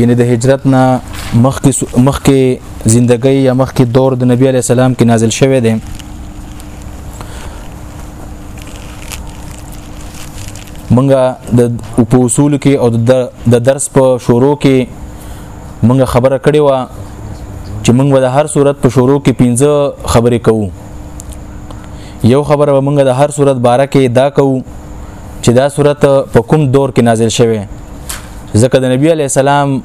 یعنی د هجرت نه مخکې مخکې زندګۍ یا مخکې دور د نبی علی السلام کې نازل شوه دی منګه د په اصول کې او د درس په شروع کې منګه خبره کړې و چې منګه د هر صورت په شروع کې پنځه خبرې کوو یو خبره به منګه د هر صورت باره کې دا کوو چې دا صورت په کوم دور کې نازل شوه ځکه د نبی علی السلام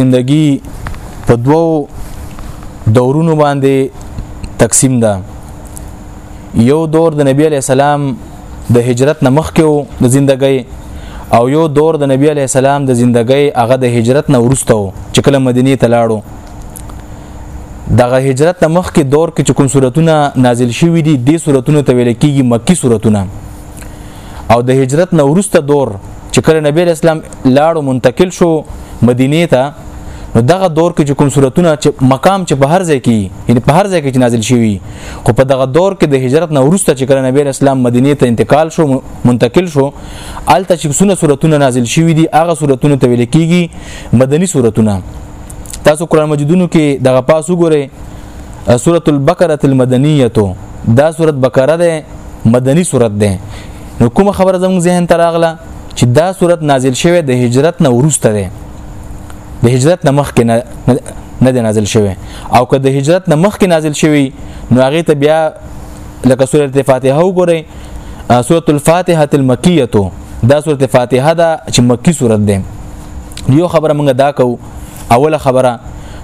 زندگی په دوو دورونو باندې تقسیم ده یو دور د نبی علی السلام د هجرت نه مخکې وو د زندګۍ او یو دور د نبی علی السلام د زندګۍ هغه د هجرت نه ورسته وو چې کله مدینه ته لاړو دغه هجرت نه مخکې دور کې چې کوم صورتونه نازل شوي دي د صورتونو ته ویل کېږي مکی صورتونه او د هجرت نه ورسته دور چې کله نبی اسلام لاړو منتقل شو مدینه ته نو دغه دور کې چې کوم صورتونه چې مقام چې په هر ځای کې یعنی په هر ځای کې نازل شوی خو په دغه دور کې د هجرت نه ورسته چې کله نبی اسلام مدینه ته انتقال شو منتقل شو الته چې سونه صورتونه نازل شوی دي هغه صورتونه ته ویل کیږي مدني صورتونه تاسو قران مجیدونو کې دغه پاس وګورئ سورۃ البقره المدنیه دا سورۃ بقره ده مدني صورت ده نو کوم خبره زموږ ذهن ته راغله چې دا صورت نازل شوه د هجرت نه ورسته ده د هجرت نه مخکې نه نه دی نازل شوی او که د هجرت نه مخکې نازل شوی نو هغه ته بیا لکه سورۃ الفاتحه وګورئ سورۃ الفاتحه المکیه دا سورۃ الفاتحه دا چې مکی سورۃ ده یو خبره موږ دا کو اوله خبره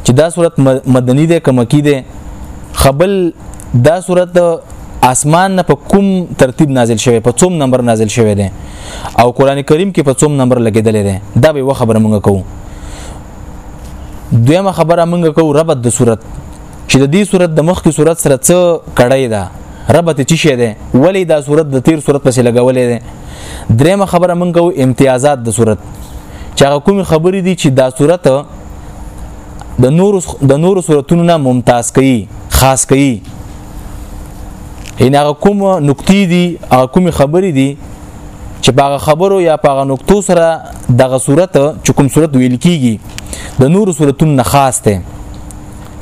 چې دا سورۃ مدنی ده که مکی ده خبل دا سورۃ اسمان نه په کوم ترتیب نازل شوی په څوم نمبر نازل شوی دی او قران کریم کې په څوم نمبر لګیدل دی دا به و خبره مونږ کوو دویمه خبره مونږ کوو ربط د صورت چې د دې صورت د مخکې صورت سره څه کړی ده ربط چی شه ده ولی دا صورت د تیر صورت پسې لګولې ده دریمه خبره مونږ کوو امتیازات د صورت چې هغه کوم خبرې دي چې دا صورت د نور د نور صورتونو نه ممتاز کړي خاص کړي ان هغه کوم نکتی دي هغه کوم خبرې دي چې باغه خبرو یا باغه نکتو سره دغه صورت چې کوم صورت ویل کیږي د نور صورتونو نه خاص ده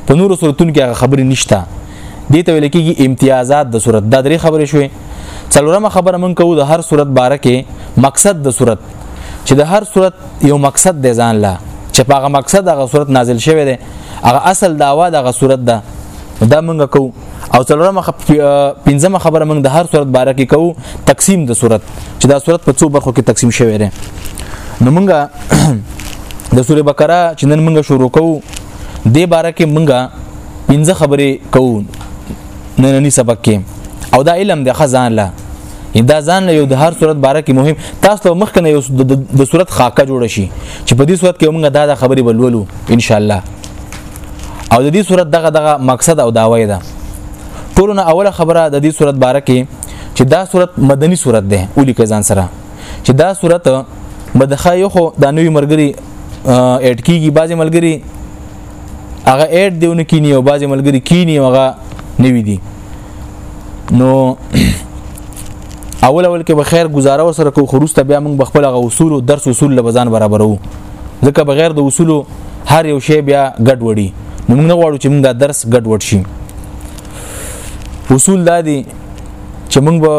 په نور صورتونو کې هغه خبرې نشته دي ته ویل کیږي امتیازات د صورت دا درې خبرې شوې څلورمه خبره مونږ کوو د هر صورت باره کې مقصد د صورت چې د هر صورت یو مقصد دی ځان لا چې په هغه مقصد هغه صورت نازل شوی دی هغه اصل داوا دغه صورت ده دا مونږ کو او څلورمه پنځمه خبره مونږ د هر صورت باره کې کو تقسیم د صورت چې دا صورت په څو برخو کې تقسیم شوی دی نو مونږ د سوره بقره چې نن مونږ شروع کو دې باره کې مونږ پنځه خبرې کو نننی سبق کې او دا علم د خزان له دا ځان له یو د هر صورت باره کې مهم تاسو ته مخکنه یو د صورت خاکه جوړ شي چې په دې صورت کې موږ دا د خبرې بلولو ان شاء الله او د دې صورت دغه دغه مقصد او داوی ده ټولنه اوله خبره د دې صورت باره کې چې دا صورت مدني صورت ده اولی کزان سره چې دا صورت مدخه یو خو د نوې مرګري اډ کیږي بعضی ملګری هغه اډ دیونه کینی او بعضی ملګری کینی هغه نوی دی نو اول اول کې به خیر گزاره وسره کو خروسته بیا موږ بخپل غو اصول او درس اصول لبزان برابرو ځکه بغیر د اصول هر یو شی بیا ګډ وډي نو موږ نه غواړو چې موږ دا درس ګډ وډ شي اصول دا دي چې موږ به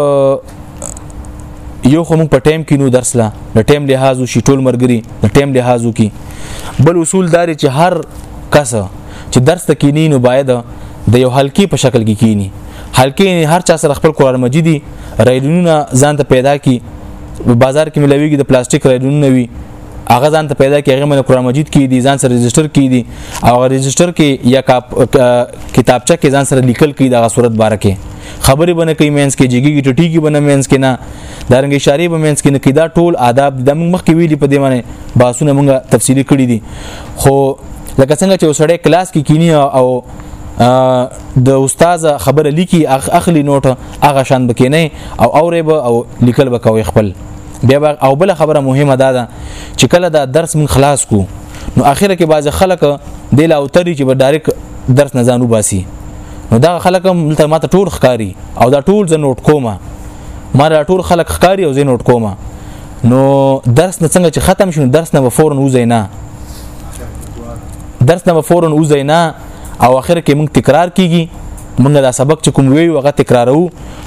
یو خو موږ په ټایم کې نو درس لا د ټایم لحاظ شي ټول مرګري د ټایم لحاظ کی بل اصول دار چې هر کس چې درس ته کینی نو باید د یو حلقې په شکل کې کینی حلقې هر چا سره خپل قران مجیدی رایلونه ځان ته پیدا کی بازار کې ملويږي د پلاستیک رایلونه وي هغه ځان ته پیدا کیږي من قران مجید کې دي ځان سره رجستر کې دي او رجستر کې یا کتابچه کې ځان سره لیکل کې دغه صورت بارکه خبرې بنه کوي مینس کې جګیږي ټټیږي بنه مینس کې نه دارنګ اشاره به مینس کې نه کیدا ټول آداب د موږ مخکې ویلي په دې باندې باسونه موږ تفصیلی کړی دي خو لکه څنګه چې وسړی کلاس کې کینی او د استاد خبره لیکي اخلي نوټ هغه شان بکینه او اورې به او لیکل بکوي خپل بیا او بل خبره مهمه ده دا چې کله دا درس من خلاص کو نو اخر کې بعض خلک د لا اوتري چې به ډایرک درس نه ځانو باسي نو دا خلک هم تر ماته ټول ښکاری او دا ټول زه نوٹ کوم ما دا ټول خلک ښکاری او زه نوٹ کوم نو درس نه څنګه چې ختم شونه درس نه فورا وځي نه درس نه فورا وځي نه او اخر کې موږ تکرار کیږي موږ دا سبق چې کوم وی وغه تکرارو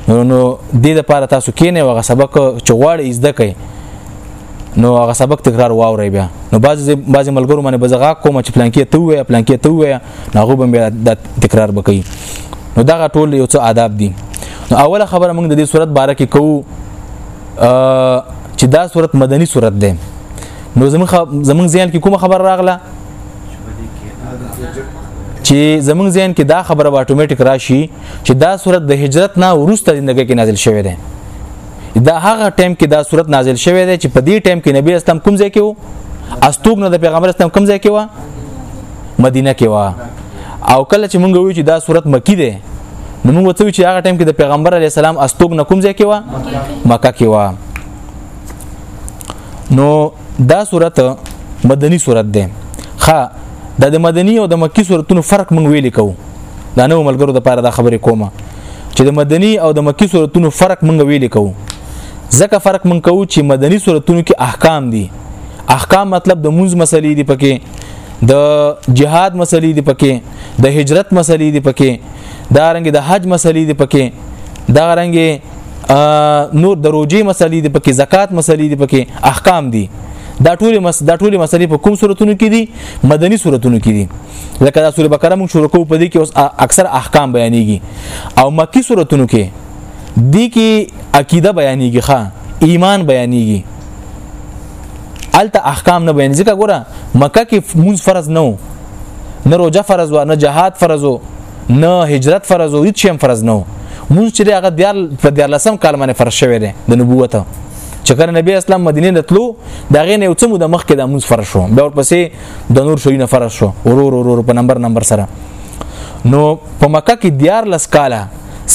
نو د دې لپاره تاسو کینې وغه سبق چې غواړي زده کړئ نو هغه سبق تکرار واوري بیا نو بعضی بعضی ملګرو باندې بزغا کوم چې پلانکی ته وې پلانکی ته وې نو هغه به دا تکرار وکړي نو دا ټول یو څه آداب دي نو اوله خبره موږ د دې صورت باره کې کوو چې دا صورت مدني صورت ده نو زموږ زموږ ځین کې کومه خبر راغله چې زمونږ ذهن کې دا خبره اتوماتیک راشي چې دا صورت د هجرت نه ورسته زندګۍ کې نازل شوی دی دا هغه ټایم کې دا صورت نازل شوی دی چې په دې ټایم کې نبی اسلام کوم ځای کې وو استوګ نه د پیغمبر اسلام کوم ځای کې وو مدینه کې و او کله چې مونږ وی چې دا صورت مکی دی نو مونږ وڅو چې هغه ټیم کې د پیغمبر علی السلام استوګ نه کوم ځای کې و مکه کې و نو دا صورت مدنی صورت دی ښا د د مدنی او د مکی صورتونو فرق مونږ ویل کوو دا نو ملګرو د پاره دا خبرې کومه چې د مدنی او د مکی صورتونو فرق مونږ ویل کوو ځکه فرق مونږ کوو چې مدنی صورتونو کې احکام دي احکام مطلب د مونږ مسلې دي پکې د جهاد مسلې دی پکې د هجرت مسلې دی پکې دا رنګ د حج مسلې دی پکې دا رنګ نور د روجي مسلې دی پکې زکات مسلې دی پکې احکام دي دا ټول مس دا ټول مسلې په کوم صورتونو کې دي مدني صورتونو کې دي لکه دا سوره بقره موږ شروع کوو په دې کې اوس اکثر احکام بیانېږي او مکی صورتونو کې دي کې عقیده بیانېږي ښا ایمان بیانېږي الته احکام نه بیان ځکه ګوره مکه کې مونږ فرض نه نه روزه فرض و نه جهاد فرض و نه هجرت فرض و هیڅ هم فرض نه مونږ چې هغه دیار په دیار لسم کال باندې فرض شوی دی د نبوت چې کله نبی اسلام مدینه ته تلو دا غي نه څه مو د مخ کې د مونږ فرض شو بیا ورپسې د نور شوی نه فرض شو ورور ورور په نمبر نمبر سره نو په مکه کې دیار لس کاله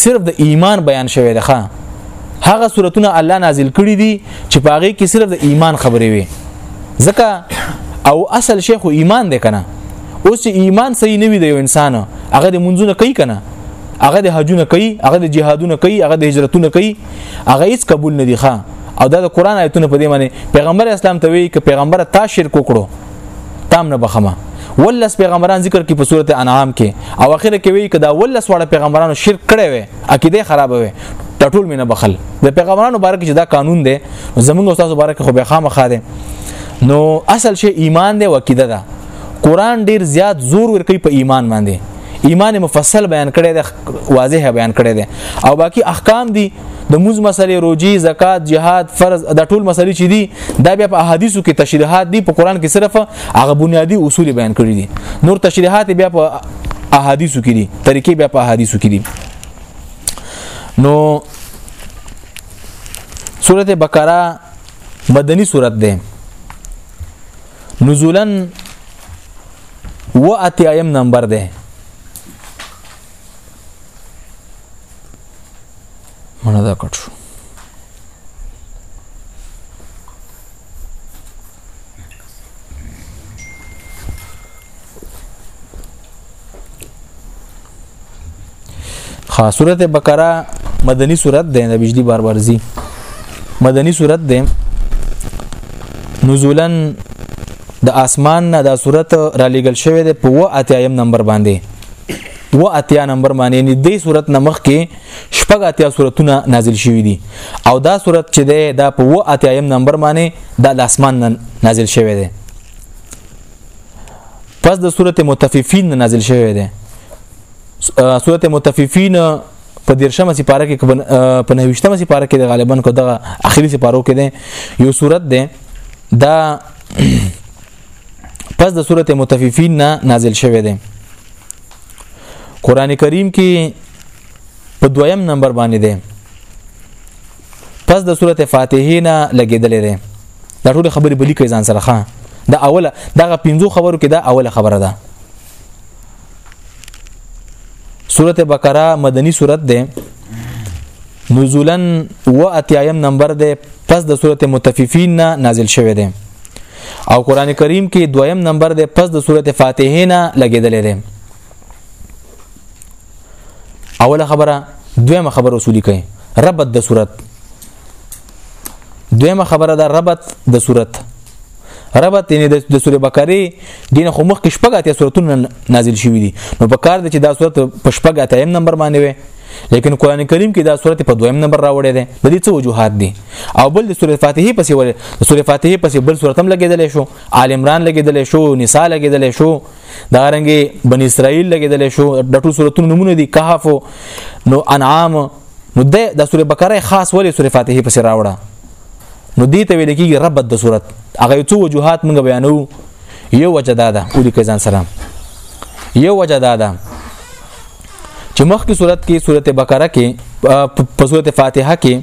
صرف د ایمان بیان شوی دی ښا هغه سورتونه الله نازل کړي دي چې پاغي کې صرف د ایمان خبرې وي ځکه او اصل شیخ ایمان دی کنه اوس ایمان صحیح نه وي د یو انسان هغه د منځونه کوي کنه هغه د حجونه کوي هغه د جهادونه کوي هغه د هجرتونه کوي هغه هیڅ قبول نه دي ښا او دا د قران آیتونه په دې معنی پیغمبر اسلام ته وی ک پیغمبر تا شرک وکړو تام نه بخمه ولس پیغمبران ذکر کی په سورته انعام کې او اخر کې وی ک دا ولس واړه پیغمبرانو شرک کړي وي عقیده خرابوي ټټول مینه بخل د پیغمبرانو باره کې چې دا قانون دی زمونږ استاد باره کې خو به خامخا دی نو اصل شی ایمان دی وکیده ده قران ډیر زیات زور ور کوي په ایمان باندې ایمان مفصل بیان کړی دی واضح بیان کړی دی او باقی احکام دی د موز مسلې روجي زکات جهاد فرض د ټول مسلې چې دي دا بیا په احادیثو کې تشریحات دي په قران کې صرف هغه بنیادی اصول بیان کړی دي نور تشریحات بیا په احادیثو کې دي طریقې بیا په احادیثو کې دي نو سورته بقره مدني سورته ده نزولن و اتیایم نمبر ده منه دا کټ شو خاص سورته بقره مدني سورته ده د بجلی بار ورزي مدني سورته ده نزولا د اسمان نه دا صورت را لګل شوی دی په و اتیایم نمبر باندې و اتیا نمبر باندې یعنی دې صورت نمخ کې شپږ اتیا سورتونه نازل شوي دي او دا سورت چې ده دا په و اتیایم نمبر باندې دا د اسمان نن نازل شوی دی پس د سورت متففین نازل شوی دی سورت متففین په دیرشمه سپاره کې په نهوشتمه سپاره کې د غالبا کو دغه اخیری سپارو کې دی یو سورت دی دا پس د سورت متففین نه نازل شوی دی قران کریم کې په دویم نمبر باندې دی پس د سورته فاتحه نه لګیدلې ده دا ټول خبرې بلی کوي ځان سره ښه دا اوله دغه پنځو خبرو کې دا اوله خبره ده سورته بقره مدنی سورته ده نزولا و اتیایم نمبر ده پس د سورته متففین نه نازل شوه ده او قران کریم کې دویم نمبر ده پس د سورته فاتحه نه لګیدلې ده اوله خبره دویمه خبره اصولي کوي ربط د صورت دویمه خبره ده ربط د صورت ربط یعنی د سوره بقره دین خو مخ کې شپږ اتیا سورتونه نازل شوې دي نو په کار د چې دا سورت په شپږ اتیا نمبر باندې وي لیکن قران کریم کې دا سورته په دویم نمبر راوړې ده د دې څه وجوهات دي او بل د سورته فاتحه پسې ولې د سورته فاتحه پسې بل سورته هم لګیدلې شو آل عمران لګیدلې شو نساء لګیدلې شو دا رنګه بن اسرائیل لګیدل شو د ټول سورتونو نمونه دي کهف نو انعام نو د د سوره بقره خاص ولې سوره فاتحه پسې راوړه نو دې ته ویل کېږي ربط د سورت هغه څو وجوهات موږ بیانو یو وجه دا ده او لیکه ځان سره یو وجه دا ده چې مخکې صورت کې صورت بقره کې په صورت فاتحه کې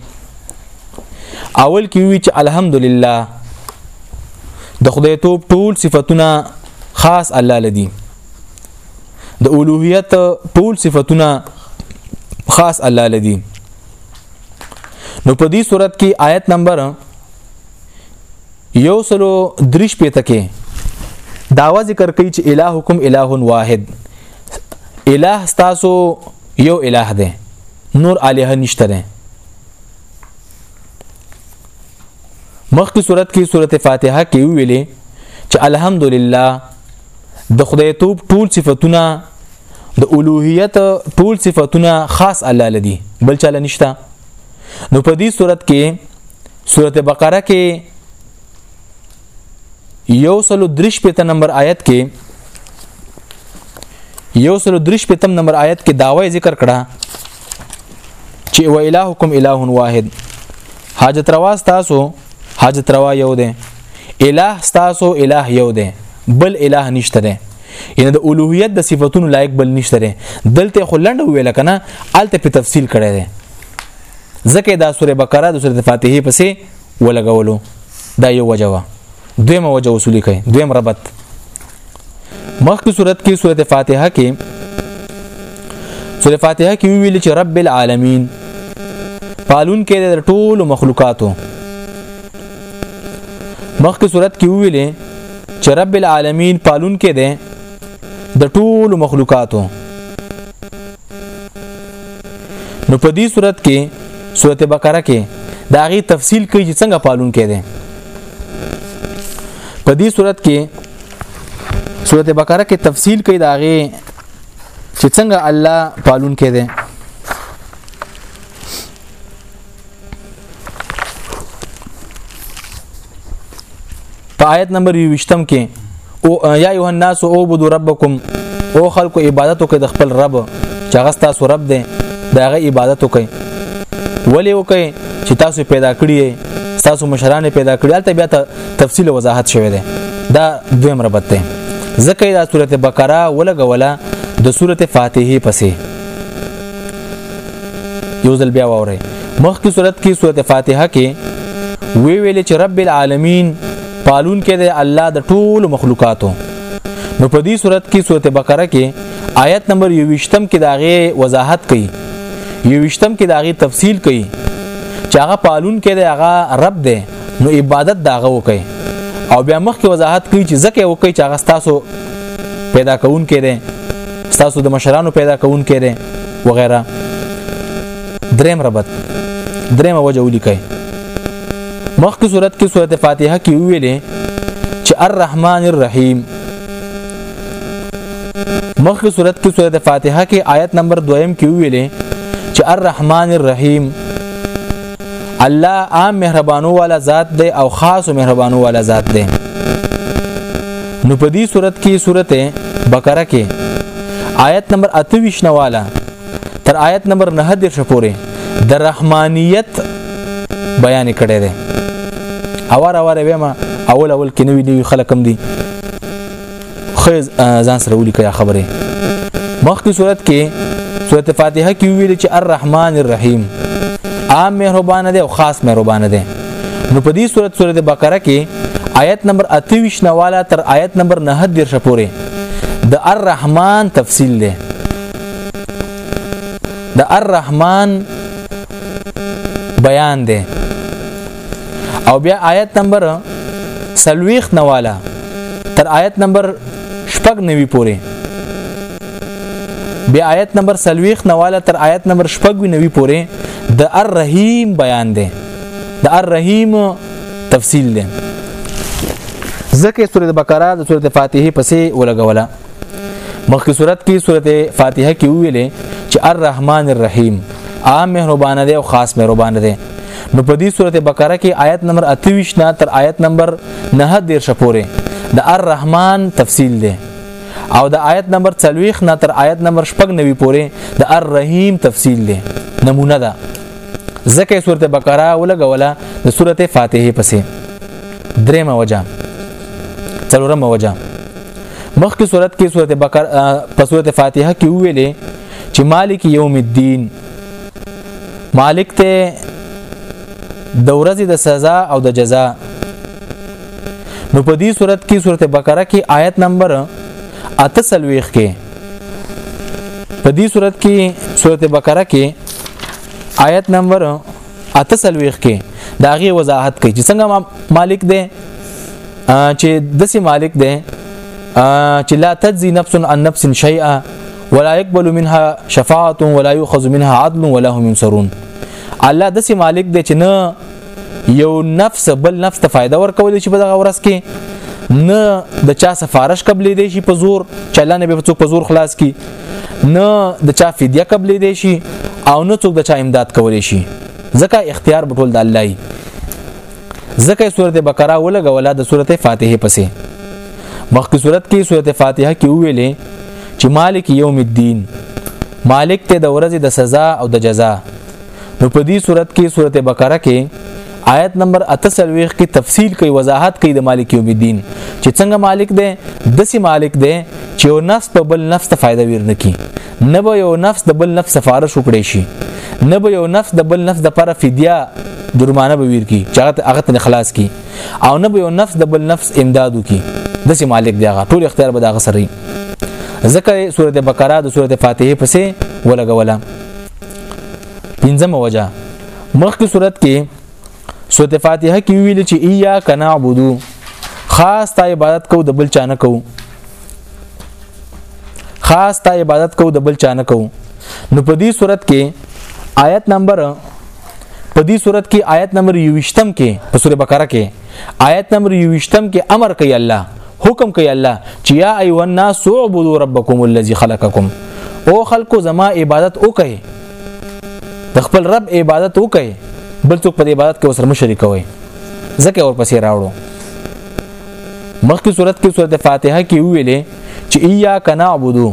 اول کې وی چې الحمدلله د خدای توپ ټول صفاتونه خاص الله لدی د اولوهیت ټول صفاتونه خاص الله لدی نو په دې صورت کې آیت نمبر یو سلو دریش پیته کې داوا ذکر کوي چې الہکم الہ واحد الہ تاسو یو الہ دی نور الہ نشته دی مخکې صورت کې سورته فاتحه کې ویلې چې الحمدلله د خدای توپ ټول صفاتونه د اولوهیت ټول صفاتونه خاص الله لدی بل چاله نشته نو په دې صورت کې سورته بقره کې یو سلو درش پته نمبر آیت کې یو سلو درش پته نمبر آیت کې داوی ذکر کړه چې و الهکم اله واحد حاجت روا تاسو حاجت روا یو دی اله تاسو اله یو دی بل اله نشته دی یعنی د اولوهیت د صفاتونو لایق بل نشته دی دلته خو لنډ ویل کنه الته په تفصیل کړی دی ځکه دا سوره بقره د سوره فاتحه پسې ولګولو دا یو وجوه دویم وجه وصولی کوي دویم ربط مخکې صورت کې سورته فاتحه کې سورته فاتحه کې ویل چې رب العالمین پالون کې د ټولو مخلوقاتو مخکې صورت کې ویل چې رب العالمین پالون کې ده د ټولو مخلوقاتو نو په دې صورت کې سورته بقره کې دا غي تفصیل کوي چې څنګه پالون کې دي په دې صورت کې سورته بقره کې تفصیل کوي دا غي چې څنګه الله پالون کې دي په آیت نمبر 20 کې او یا ایه الناس اعبدوا ربکم او خلکو عبادت وکړي د خپل رب چې هغه تاسو رب دی دا هغه عبادت وکړي ولی وکړي چې تاسو پیدا کړی تاسو مشران پیدا کړی البته بیا تفصیل وضاحت شوی دی دا دویم ربط دی ځکه دا سورته بقره ولګوله د سورته فاتحه پسې یو ځل بیا وره مخکې صورت کې سورت فاتحه کې وی ویل چې رب العالمین پالون کې د الله د ټولو مخلوقاتو نو په دې صورت کې سورت بقره کې آیت نمبر 28م کې داغه وضاحت کړي 28م کې داغه تفصیل کړي چې هغه پالون کې د هغه رب دی نو عبادت داغه وکي او بیا مخکې وضاحت کوي چې ځکه وکي چې هغه تاسو پیدا کون کړي تاسو د مشرانو پیدا کون کړي وغیرہ دریم ربط دریم وجه ولیکئ مخکې صورت کې سورت فاتحه کې ویلې چې الرحمن الرحیم مخکې صورت کې سورت فاتحه کې آیت نمبر 2 کې ویلې چې الرحمن الرحیم الله عام مهربانو والا ذات دی او خاص مهربانو والا ذات دی نو په دې صورت کې صورت بقره کې آیت نمبر 28 نواله تر آیت نمبر 9 د شپورې د رحمانیت بیان کړی دی اور اور وېما اول اول کې نوې نوې خلک هم دي خو ځان سره ولیکه یا خبره مخکې صورت کې صورت فاتحه کې ویل چې الرحمن الرحیم عام مهربان دی او خاص مهربان دی نو په دې صورت صورت بقره کې آیت نمبر 28 نواله تر آیت نمبر 9 د شپورې د الرحمن تفصیل دی د الرحمن بیان دی او بیا آیت نمبر سلويخ نواله تر آیت نمبر شپږ نوي پورې بیا آیت نمبر سلويخ نواله تر آیت نمبر شپږ نوي پورې د الرحیم بیان دی د الرحیم تفصیل دی ځکه سورۃ بقره د سورۃ فاتحه پسې ولګوله مخکې صورت کې سورته فاتحه کې ویلې چې الرحمن الرحیم عام مهربان دی او خاص مهربان دی نو په دې سورته بقره کې آیت نمبر 28 نه تر آیت نمبر 9 دیر شپوره د الرحمن تفصیل دی او د آیت نمبر 40 نه تر آیت نمبر 99 پورې د الرحیم تفصیل دی نمونه ده ځکه سورته بقره ولګوله د سورته فاتحه پسې درېمه وجه څلورمه وجه مخکې صورت کې سورته بقره په سورته فاتحه کې ویلې چې مالک یوم الدین مالک ته د ورځې د سزا او د جزا نو په دې صورت کې سورته بقره کې آیت نمبر 38 کې په دې صورت کې سورته بقره کې آیت نمبر 38 اته سلويخ کې دا غي وضاحت کوي چې څنګه مالک دی چې دسي مالک دی چې لا تجزي نفس عن نفس شيئا ولا يقبل منها شفاعه ولا يؤخذ منها عدل ولا هم ينصرون الله دسي مالک دی چې نه یو نفس بل نفس ته فائدہ ورکول شي په دغه ورځ کې نه د چا سفارش قبلې دی شي په زور چلنه به څوک په زور خلاص کی نه د چا فدیه قبلې دی شي او نه څوک د چا امداد کولی شي ځکه اختیار بټول د الله ای ځکه سورته بقره ولګوله د سورته فاتحه پسې مخکې سورته کې سورته فاتحه کې ویلې چې مالک یوم الدین مالک ته د ورځې د سزا او د جزا نو په دې صورت کې سورته بقره کې آیت نمبر 48 کې تفصیل کوي وضاحت کوي د مالک یوم الدین چې څنګه مالک دی د سي مالک دی چې یو نفس په بل نفس ته فائدہ ورنه کی نه به یو نفس د بل نفس سفارش وکړي شي نه به یو نفس د بل نفس د پر فدیه درمانه به ویر کی چې هغه هغه ته خلاص کی او نه به یو نفس د بل نفس امدادو کی د سي مالک دی هغه ټول اختیار به دا غسري ذکر سورته بقره د سورته فاتحه پسې ولګوله پنځمه وجه مخکې صورت کې سورته فاتحه کې ویل چې ایا کنا عبدو خاص تا عبادت کو د بل چانه کو خاص تا عبادت کو د بل چانه کو نو په دې صورت کې آیت نمبر په دې صورت کې آیت نمبر 28 کې په سوره بقره کې آیت نمبر 28 کې امر کوي الله حکم کوي الله چې یا ایه الناس اعبدوا ربکم الذی خلقکم او خلکو زما عبادت وکړي د خپل رب عبادت وکړي بل څوک په عبادت کې وسره مشرک وي ځکه ورپسې راوړو مخکې صورت کې سورته فاتحه کې ویلې چې ایا کنا عبدو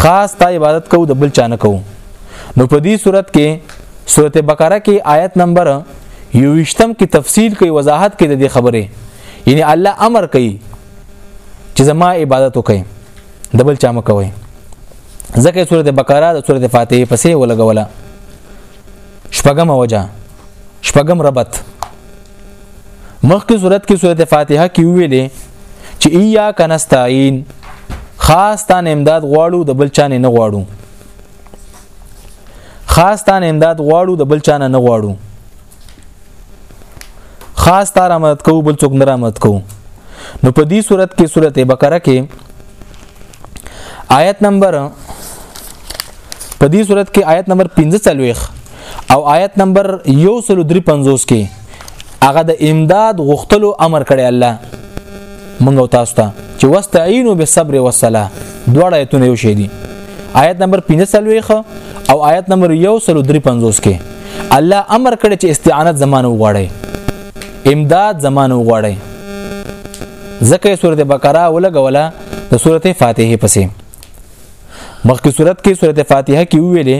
خاص تا عبادت کو د بل چانه کو نو په دې صورت کې سورته بقره کې آیت نمبر یوشتم کې تفصیل کوي وضاحت کوي د دې خبره یعنی الله امر کوي چې زما عبادت وکړي د بل چا مکوي ځکه سورته بقره د سورته فاتحه پسې ولګوله شپږم وجه شپږم ربط مخکې صورت کې سورته فاتحه کې ویلې چې ایا کنستاین خاص تان امداد غواړو د بل چانه نه غواړو خاص تان امداد غواړو د بل چانه نه غواړو خاص تار مدد کوو بل څوک نه مدد کوو نو په دې صورت کې صورت بقره کې آیت نمبر په دې صورت کې آیت نمبر 45 او آیت نمبر 153 کې هغه د امداد غختلو امر کړی الله منګو تاسو ته چې واستعینوا بالصبر والصلاه دواړه ایتونه یو شی دي آیت نمبر 15 او آیت نمبر 153 کې الله امر کړی چې استعانت زمانه وغواړي امداد زمانه وغواړي ځکه سورته بقره ولګوله د سورته فاتحه پسې مخکې سورته کې سورته فاتحه کې ویلې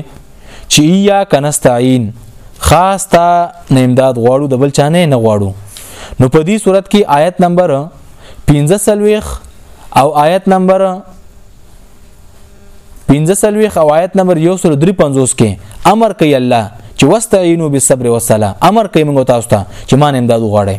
چې یا کنستعين خاص تا نه امداد غواړو د بل چانه نه غواړو نو په دې صورت کې آیت نمبر 15 سلويخ او آیت نمبر 15 سلويخ او آیت نمبر 153 کې امر کوي الله چې واستعینوا بالصبر والصلاه امر کوي موږ تاسو ته چې مان امداد وغواړئ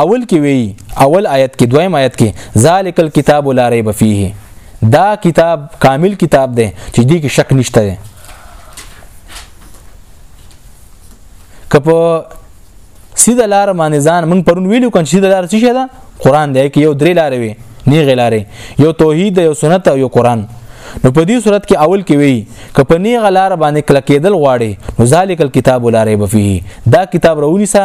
اول کې وی اول آیت کې دویم آیت کې ذالک الكتاب لا ریب فیه دا کتاب کامل کتاب دی چې دې کې شک نشته دی کپ سیده لار باندې ځان مونږ پرون ویلو کن سیده لار څه شه ده قران دی کې یو درې لارې وي نه غلارې یو توحید یو سنت او یو قران نو په دې صورت کې اول کې وی کپ نه غلار باندې کلکېدل غواړي نو ذالک الكتاب لا ریب فیه دا کتاب رونی سا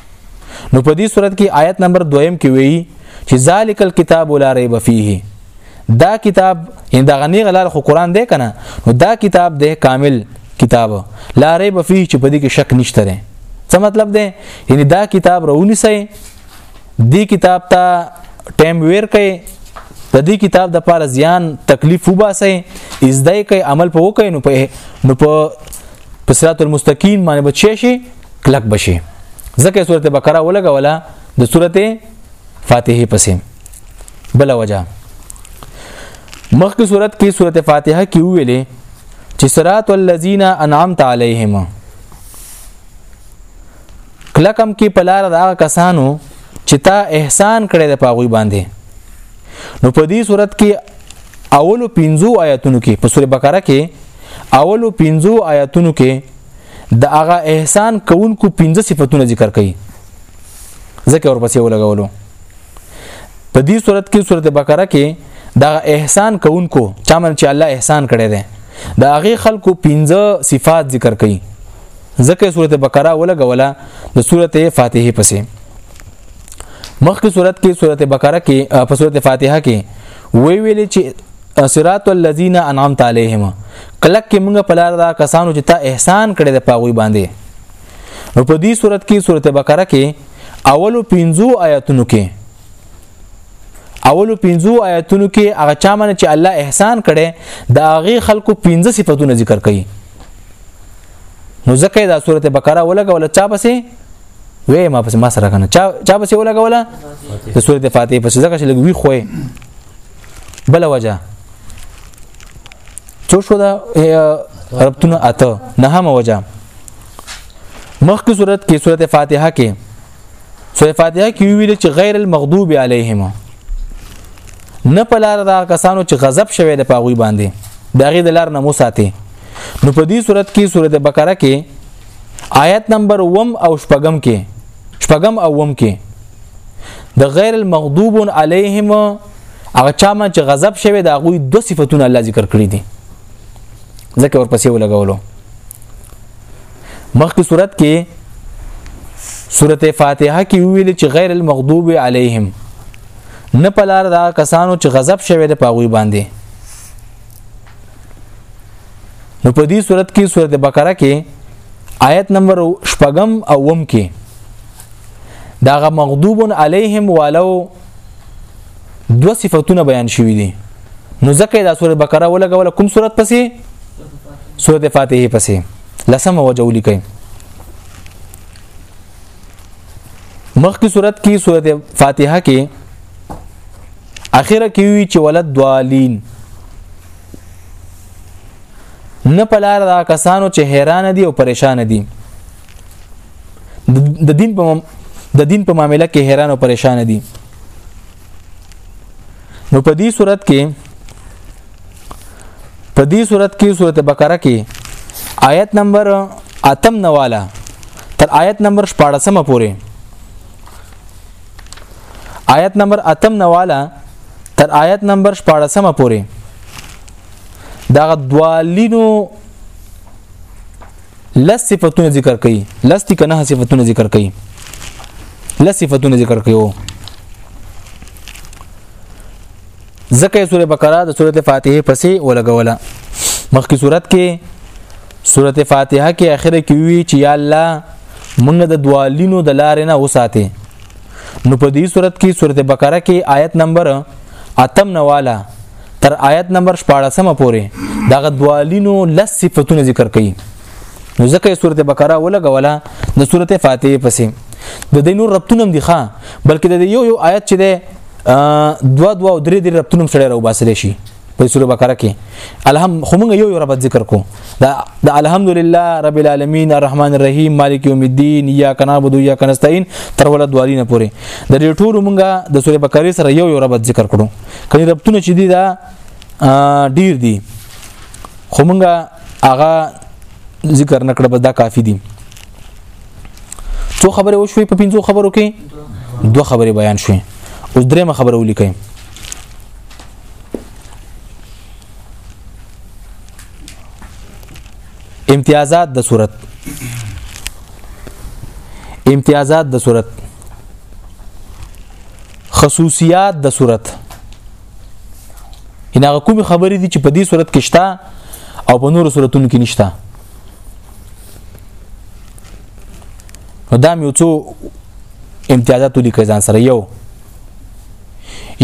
نو په دې صورت کې آیت نمبر 2 کې وی چې ذالک الكتاب لا ریب فیه دا کتاب ان دا غنی غلار خو قران دی کنه نو دا کتاب دی کامل کتاب لا ریب فیه چې په دې کې شک نشته لري څه مطلب دی یعنی دا کتاب رونی سي دی کتاب ته ټیم ویر کوي د دې کتاب د پاره زیان تکلیف وباسي ازدای کوي عمل په وکړي نو په نو په صراط المستقیم باندې بچی شي کلک بشي ځکه سورته بقره ولګوله د سورته فاتحه پسې بل وجه مخکې سورته کې سورته فاتحه کې ویلې چې صراط الذین انعمت علیهم کلکم کې پلار دا کسانو چې تا احسان کړی د پاغوي باندې نو په دې صورت کې اولو 15 آیاتونو کې په سوره بقره کې اولو 15 آیاتونو کې د هغه احسان کوونکو پنځه صفاتونه ذکر کړي ځکه ورپسې ولګولو په دې صورت کې سورته بقره کې دا احسان کوونکو چا من چې الله احسان کړی دی دا هغه خلکو پنځه صفات ذکر کړي ځکه سورته بقره ولګوله د سورته فاتحه پسې مخکې صورت کې سورته بقره کې په سورته فاتحه کې وی ویل چې صراط الذين انعمت عليهم کلک کې موږ په لار دا کسانو چې تا احسان کړی د پاغوي باندې نو په دې صورت کې سورته بقره کې اولو 15 آیاتونو کې اولو 15 آیاتونو کې هغه چا باندې چې الله احسان کړي د هغه خلکو 15 صفاتونه ذکر کړي نو ځکه دا سورته بقره ولګول چا پسې وې ما پسې ما سره کنه چا چا پسې ولګول د سورته فاتحه پسې ځکه چې لګوي خوې بل وجه څو شو دا ربطونه اته نه هم وجه مخکې صورت کې صورت فاتحه کې صورت فاتحه کې ویل چې غیر المغضوب علیهم نه په لار دا کسانو چې غضب شوی د پاغوي باندې دا غي د لار نه مو ساتي نو په دې صورت کې صورت بقره کې آیت نمبر 1 او شپږم کې شپږم او وم کې د غیر المغضوب علیهم هغه چا من چې غضب شوی دا غوي دو صفاتونه الله ذکر کړی دي ځکه ورپسې ولګولو مخکې صورت کې سورته فاتحه کې ویل چې غیر المغضوب علیهم نه پلار دا کسانو چې غضب شوی د پاغوي باندې نو په دې صورت کې سورته بقره کې آیت نمبر شپږم او وم کې دا غ مغضوب علیهم والو دو صفاتونه بیان شوی دي نو ځکه دا سوره بقره ولګول کوم سورت پسې سوره فاتحه پسې لسم وجه ولیکئ مخکې صورت کې سوره فاتحه کې اخره کې وی چې ولد دوالین نه پلار دا کسانو چې حیران دي او پریشان دي د دین په د دین په معاملې کې حیران او پریشان دي نو په دې صورت کې په دې صورت کې سورته بقره کې آیت نمبر اتم نواله تر آیت نمبر 14 پورې آیت نمبر اتم نواله تر آیت نمبر 14 پورې دا دوالینو لس صفاتونه ذکر کړي لس تی کنه صفاتونه ذکر کړي لس صفاتونه ذکر کړي وو ځکه سوره بقره د سوره فاتحه پسې ولګوله مخکې صورت کې سوره فاتحه کې اخره کې وی چې یا الله مونږ د دوالینو د لارې نه وساته نو په دې صورت کې سوره بقره کې آیت نمبر اتم نواله تر آیت نمبر 14 پورې دغه دوالینو لس صفاتونه ذکر کړي نو ځکه یې سورته بقره ولګوله د سورته فاتحه پسې د دې نور ربطونه هم دي ښا بلکې د یو یو آیت چې ده دوا دوا او درې درې ربطونه هم سره راو باسل شي په سوره بقره کې الهم خو موږ یو یو رب ذکر کو دا د الحمدلله رب العالمین الرحمن الرحیم مالک یوم الدین یاک نعبد و یاک نستعين تر ول دوالینه پورې د دې ټول موږ د سوره بقره سره یو یو رب ذکر کړو کني ربطونه چې دي دا ډیر دي خو مونږه هغه ذکر نکړه بس دا کافی دي څو خبره وشوي په پنځو خبرو کې دوه خبره بیان شوي اوس درېمه خبره ولیکئ امتیازات د صورت امتیازات د صورت خصوصیات د صورت ان هغه کوم خبرې دي چې په دې صورت کې شته او په نورو صورتونو کې نشته نو دا یو څو امتیازات لیکي ځان سره یو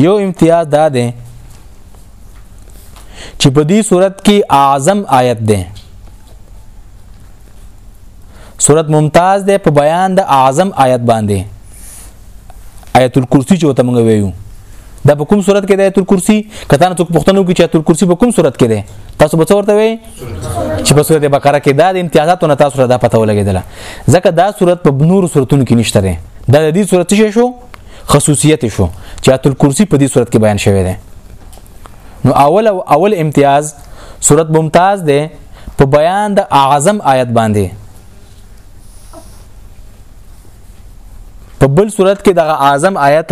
یو امتیاز دا ده چې په دې صورت کې اعظم آیت ده صورت ممتاز ده په بیان د اعظم آیت باندې آیت الکرسی چې وته موږ ویو دا په کوم صورت کې د آیت الکرسی کته نه څوک پښتنو کې چې آیت الکرسی په کوم صورت کې ده تاسو به څورته وي چې په سورته بقره کې دا د امتیازاتو نه تاسو دا پته ولګیدله ځکه دا صورت په نور صورتونو کې نشته ده دا د دې صورت شې شو خصوصیت شو چې آیت الکرسی په دې صورت کې بیان شوی دی نو اول او اول امتیاز صورت ممتاز ده په بیان د اعظم آیت باندې په بل صورت کې دغه اعظم آیت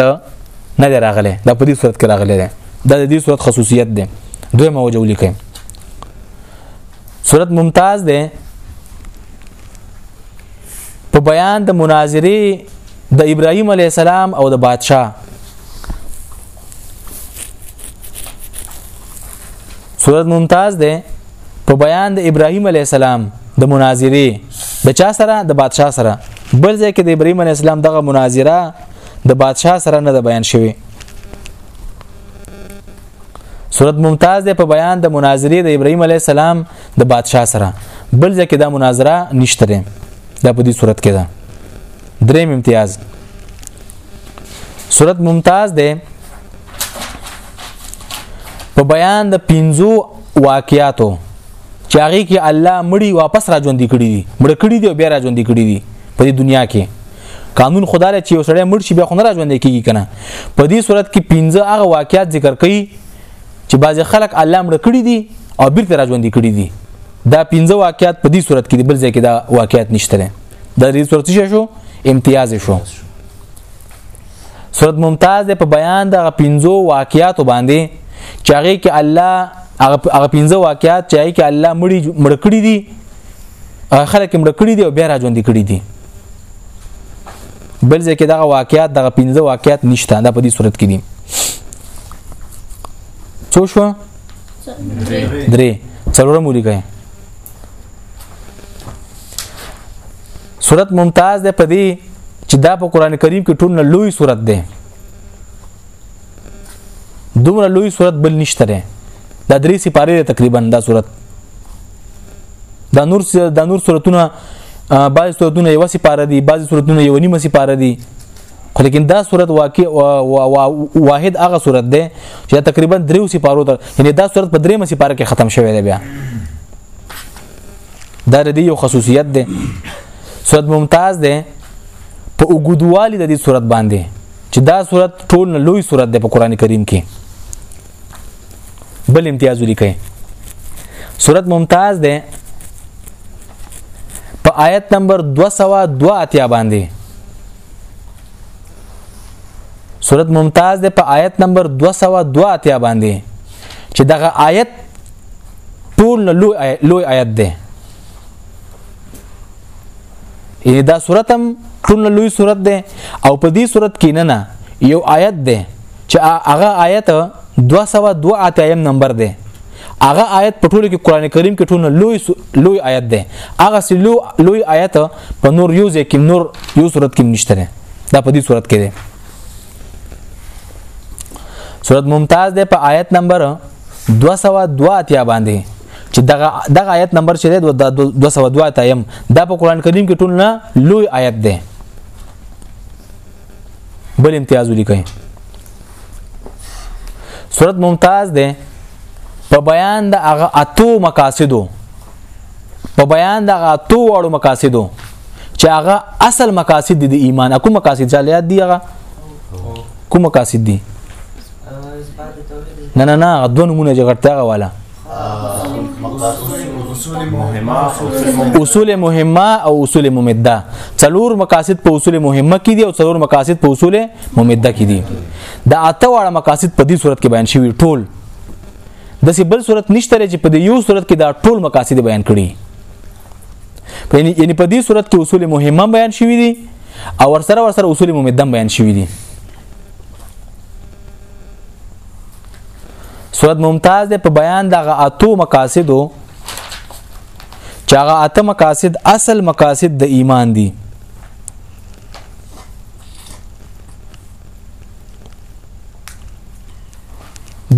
نه دی راغلی دا په دې صورت کې راغلی دی دا د دې صورت خصوصیت دی دوی موجه ولیکئ صورت ممتاز دی په بیان د مناظرې د ابراهیم علی السلام او د بادشاه صورت ممتاز ده په بیان د ابراهیم علی السلام د مناظره د چا سره د بادشاه سره بل ځای کې د ابراهیم علی السلام دغه مناظره د بادشاه سره نه د بیان شوی صورت ممتاز ده په بیان د مناظره د ابراهیم علی السلام د بادشاه سره بل ځای کې دا مناظره نشته ده دا په دې صورت کې ده دریم امتیاز صورت ممتاز ده په بیان د پنځو واقعاتو چې هغه کې الله مړی واپس را ژوند کړی دي مړ کړی دي او بیا را ژوند کړی دي په دې دنیا کې قانون خدای له چې وسړی مړ شي بیا خو نه را ژوند کیږي کنه په دې صورت کې پنځه هغه واقعات ذکر کړي چې بعضی خلک الله مړ کړی دي او بیرته را ژوند کړی دي دا پنځه واقعات په دې صورت کې بل ځای کې دا واقعات نشته د دې صورت څه شو امتیاز شو صورت ممتاز په بیان د پنځو واقعیات باندې چاغي کې الله هغه پنځه واقعیات چاغي کې الله مړي مړ کړی دي خلک مړ کړی دي او بیا راځوند کړی دي بل ځکه دغه واقعیات دغه پنځه واقعیات نشته دا په دې صورت کې دي څو شو درې څلورم ولیکئ صورت ممتاز ده په دې چې دا په قران کریم کې ټول نه لوی صورت ده دومره لوی صورت بل نشته ده دا درې سپاره تقریبا دا صورت دا نور دا نور صورتونه بعض صورتونه یو سپاره دي بعض صورتونه یو نیمه سپاره دي خو لیکن دا صورت واقع واحد هغه صورت دی چې تقریبا دریو سپارو ته یعنی دا صورت په دریمه سپاره کې ختم شوی دی بیا دا د یو خصوصیت دی صورت ممتاز دی په وګدوالي د دې صورت باندې چې دا صورت ټول لوی صورت دی په قران کریم کې بل امتیاز ولیکئ صورت ممتاز ده په آیت نمبر 202 اتیا باندې صورت ممتاز ده په آیت نمبر 202 اتیا باندې چې دغه آیت ټول لوی لوی آیت ده یعنی دا صورت هم ټول لوی صورت ده او په دې صورت کې نه نه یو آیت ده چې هغه آیت 202 اتیم نمبر ده هغه آیت په ټولو کې قران کریم کې ټول لوی لوی آیت ده هغه سې لوی لوی آیت په نور یو ځکه نور یو صورت کې نشته ده دا په دې صورت کې ده صورت ممتاز ده په آیت نمبر 202 اتیا باندې چې دغه دغه آیت نمبر چې د 202 تایم دا په قران کریم کې ټول نه لوی آیت دی بل امتیاز ولیکئ صورت ممتاز ده په بیان د هغه اتو مقاصدو په بیان د هغه اتو وړو مقاصدو چې هغه اصل مقاصد دي د ایمان کوم مقاصد جالیات دي هغه کوم مقاصد دي نه نه نه دوه نمونه جګړه والا اصول مهمه او اصول ممده څلور مقاصد په اصول مهمه کې دي او څلور مقاصد په اصول ممده کې دي دا اته واړه مقاصد په دې صورت کې بیان شوي ټول د سی بل صورت نشته چې په دې یو صورت کې دا ټول مقاصد بیان کړي یعنی په دې صورت کې اصول مهمه بیان شوي دي او ورسره ورسره اصول ممده بیان شوي دي صورت ممتاز ده په بیان دغه اتو مقاصدو چې هغه اته مقاصد اصل مقاصد د ایمان دي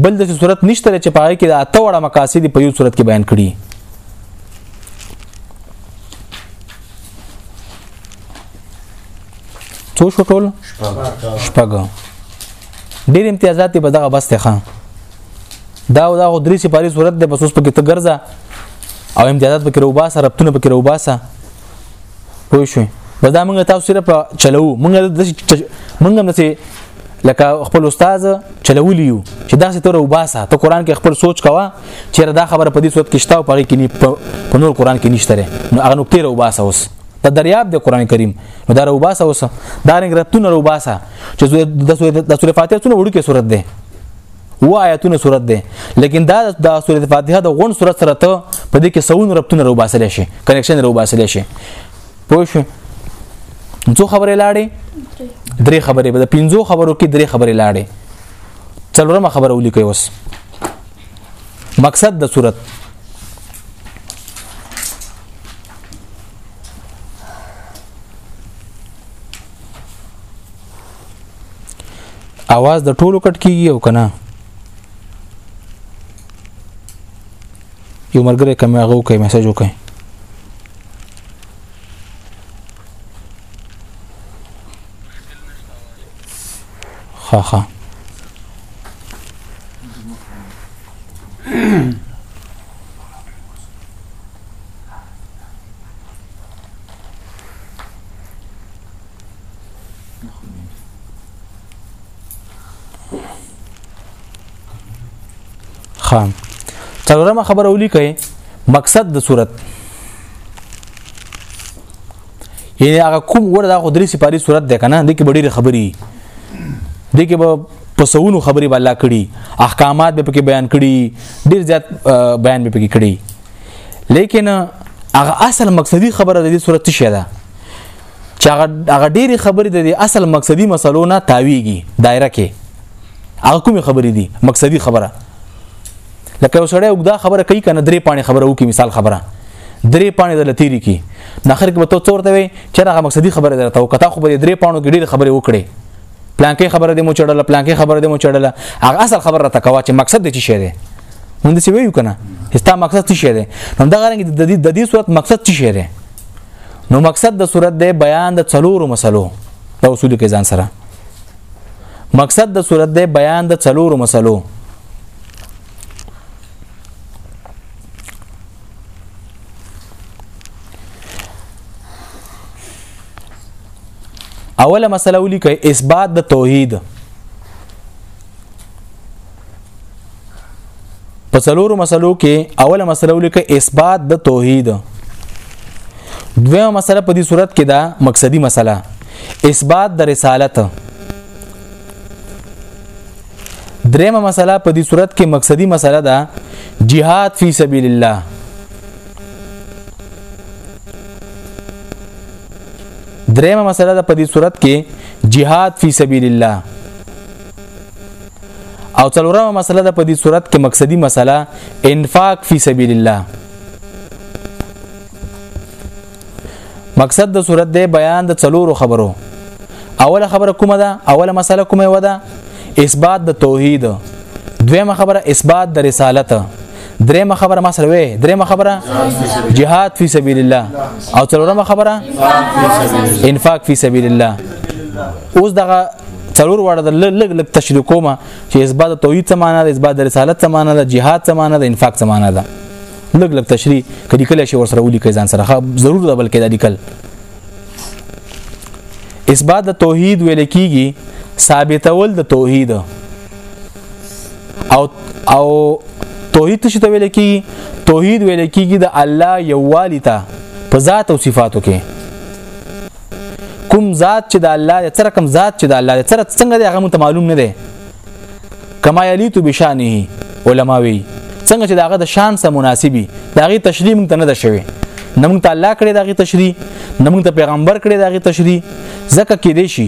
بل د صورت نشته چې پاره کې د اته وړه مقاصد په یو صورت کې بیان کړي څو شو ټول شپږ ډیر امتیازات په دغه بس ته خان دا او دا درې سپاری صورت ده بس اوس په کې ته ګرځه او امتیازات پکې روباسه ربطونه پکې روباسه پوه شو دا, دا موږ تاسو سره په چلو موږ د موږ هم نسي لکه خپل استاد چلولي یو چې دا څه تر وباسه ته قران کې خپل سوچ کوا چې دا خبره په دې صورت کې شته او پغې کې نه په نور قران کې نشته نو هغه نقطې وباسه اوس ته دریاب د قران کریم نو دا وباسه اوس دا رنګ رتون وباسه چې د سورې د سورې فاتحه څونه وړو کې صورت ده و آیاتونه صورت ده لیکن دا د سورې فاتحه د غون صورت سره ته په دې کې سون ربطونه رو باسل شي کنکشن رو باسل شي پوه شو څو خبرې لاړې درې خبرې به د پنځو خبرو کې درې خبرې لاړې څلورمه خبره ولیکئ اوس مقصد د صورت اواز د ټولو کټ کیږي او کنه یو مرګره کوم هغه کوي میسج وکړي ها ها خام څلورمه خبره ولیکئ مقصد د صورت یعنی هغه کوم ور دا خو درې سپاری صورت ده کنه د کې ډېری خبري د کې به پسونو خبري بلا کړي احکامات به پکې بیان کړي ډېر زیات بیان به پکې کړي لیکن هغه اصل مقصدی خبره د دې صورت څه ده چې هغه ډېری خبرې د دې اصل مقصدی مسلو نه تاویږي دایره کې هغه کومې خبرې دي مقصدی خبره لکه یو سړی وګدا خبره کوي کنه درې پانی خبره وکي مثال خبره درې پانی د لتیری کی ناخر کې به تو څورته وي چې هغه مقصدی خبره درته وکړه خو به درې پانو کې ډېر خبره وکړي پلانکې خبره دې مو چړله پلانکې خبره دې مو چړله هغه اصل خبره راته کوا چې مقصد دې څه شی دی مونږ څه ویو کنه استا مقصد څه شی دی نو دا غره د دې د دې صورت مقصد څه شی دی نو مقصد د صورت دی بیان د څلورو مسلو د اصول کې ځان سره مقصد د صورت دی بیان د څلورو مسلو اوله مسله ولیکه اثبات د توحید په څلورو مسلو کې اوله مسله ولیکه اثبات د توحید دویمه مسله په دې صورت کې دا مقصدی مسله اثبات د رسالت دریمه مسله په دې صورت کې مقصدی مسله ده جهاد فی سبیل الله دریمه مسله ده په دې صورت کې جهاد فی سبیل الله او څلورمه مسله ده په دې صورت کې مقصدی مسله انفاق فی سبیل الله مقصد د صورت دی بیان د څلورو خبرو اوله خبره کومه ده اوله مسله کومه وده اثبات د توحید دویمه خبره اثبات د رسالت دریمه خبره ما سره وې دریمه خبره جهاد فی سبیل الله او څلورمه خبره انفاق فی سبیل الله اوس دغه څلور وړه د لګ لګ تشریح کومه چې اثبات توحید څه معنی ده اثبات رسالت څه معنی ده جهاد څه معنی ده انفاق څه معنی ده لګ لګ تشریح کړي کله شي ورسره ولي کوي ځان سره ضرور ده بلکې دا لیکل اثبات د توحید ویل کیږي ثابتول د توحید او او توحید څه ته ویل کیږي توحید ویل کیږي د الله یووالی ته په ذات او صفاتو کې کوم ذات چې د الله یا تر کوم ذات چې د الله یا تر څنګه دی هغه مت معلوم نه دی کما یلیتو بشانه علما وی څنګه چې داغه د شان سره مناسبي داغه تشریح مونږ ته نه ده شوی نه مونږ ته الله کړی داغه تشریح نه مونږ ته پیغمبر کړی داغه تشریح ځکه کې دی شي